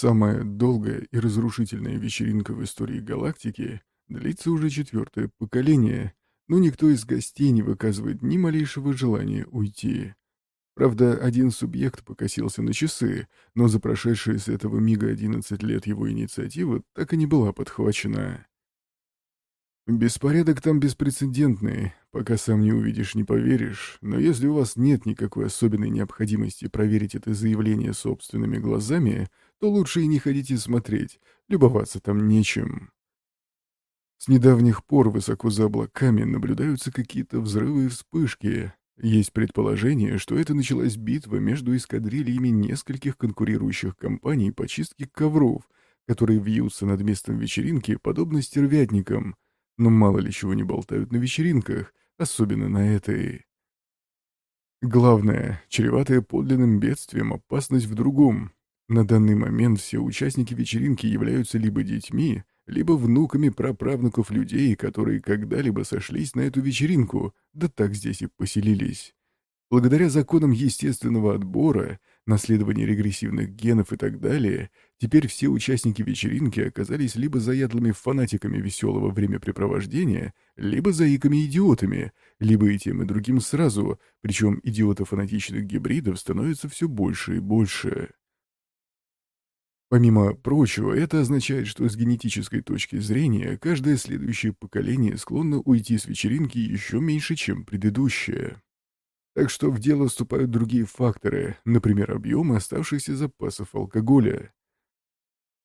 Самая долгая и разрушительная вечеринка в истории галактики длится уже четвертое поколение, но никто из гостей не выказывает ни малейшего желания уйти. Правда, один субъект покосился на часы, но за прошедшие с этого мига 11 лет его инициатива так и не была подхвачена. Беспорядок там беспрецедентный, пока сам не увидишь, не поверишь, но если у вас нет никакой особенной необходимости проверить это заявление собственными глазами, то лучше и не ходите смотреть, любоваться там нечем. С недавних пор высоко за облаками наблюдаются какие-то взрывы и вспышки, есть предположение, что это началась битва между эскадрильями нескольких конкурирующих компаний по чистке ковров, которые вьются над местом вечеринки, подобно стервятникам, но мало ли чего не болтают на вечеринках, особенно на этой. Главное, чреватая подлинным бедствием, опасность в другом. На данный момент все участники вечеринки являются либо детьми, либо внуками праправнуков людей, которые когда-либо сошлись на эту вечеринку, да так здесь и поселились. Благодаря законам естественного отбора, наследования регрессивных генов и так далее, теперь все участники вечеринки оказались либо заядлыми фанатиками веселого времяпрепровождения, либо заиками-идиотами, либо и тем и другим сразу, причем идиотов-фанатичных гибридов становится все больше и больше. Помимо прочего, это означает, что с генетической точки зрения каждое следующее поколение склонно уйти с вечеринки еще меньше, чем предыдущее. Так что в дело вступают другие факторы, например, объемы оставшихся запасов алкоголя.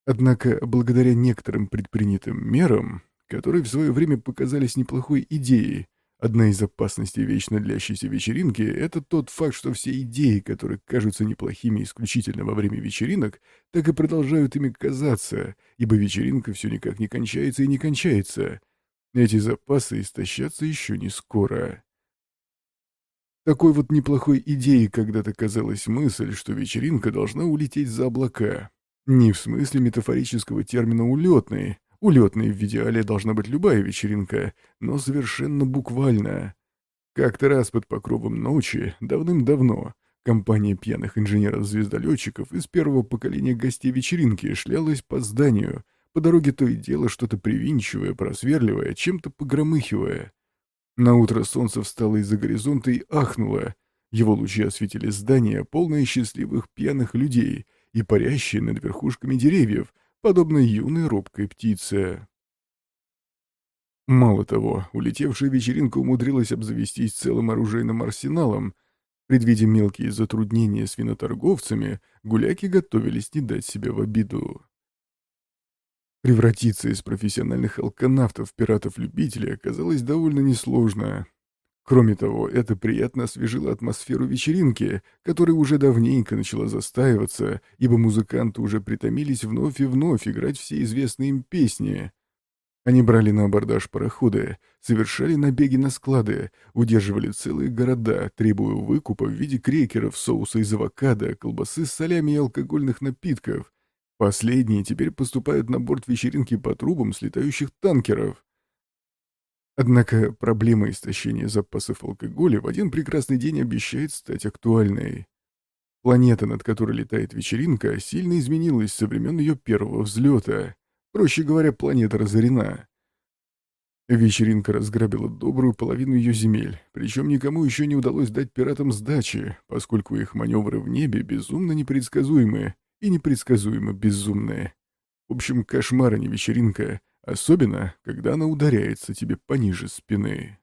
Однако, благодаря некоторым предпринятым мерам, которые в свое время показались неплохой идеей, Одна из опасностей вечно длящейся вечеринки — это тот факт, что все идеи, которые кажутся неплохими исключительно во время вечеринок, так и продолжают ими казаться, ибо вечеринка все никак не кончается и не кончается. Эти запасы истощатся еще не скоро. Такой вот неплохой идеей когда-то казалась мысль, что вечеринка должна улететь за облака. Не в смысле метафорического термина «улетный», Улетной в идеале должна быть любая вечеринка, но совершенно буквально. Как-то раз под покровом ночи, давным-давно, компания пьяных инженеров-звездолетчиков из первого поколения гостей вечеринки шлялась по зданию, по дороге то и дело что-то привинчивая, просверливая, чем-то погромыхивая. Наутро солнце встало из-за горизонта и ахнуло. Его лучи осветили здание, полное счастливых пьяных людей и парящие над верхушками деревьев, подобно юной робкой птице. Мало того, улетевшая вечеринка умудрилась обзавестись целым оружейным арсеналом. Предвидя мелкие затруднения с виноторговцами, гуляки готовились не дать себя в обиду. Превратиться из профессиональных алканавтов в пиратов-любителей оказалось довольно несложно. Кроме того, это приятно освежило атмосферу вечеринки, которая уже давненько начала застаиваться, ибо музыканты уже притомились вновь и вновь играть все известные им песни. Они брали на абордаж пароходы, совершали набеги на склады, удерживали целые города, требуя выкупа в виде крекеров, соуса из авокадо, колбасы с солями и алкогольных напитков. Последние теперь поступают на борт вечеринки по трубам слетающих танкеров. Однако проблема истощения запасов алкоголя в один прекрасный день обещает стать актуальной. Планета, над которой летает вечеринка, сильно изменилась со времен ее первого взлета. Проще говоря, планета разорена. Вечеринка разграбила добрую половину ее земель, причем никому еще не удалось дать пиратам сдачи, поскольку их маневры в небе безумно непредсказуемые и непредсказуемо безумные. В общем, кошмар, а не вечеринка — Особенно, когда она ударяется тебе пониже спины.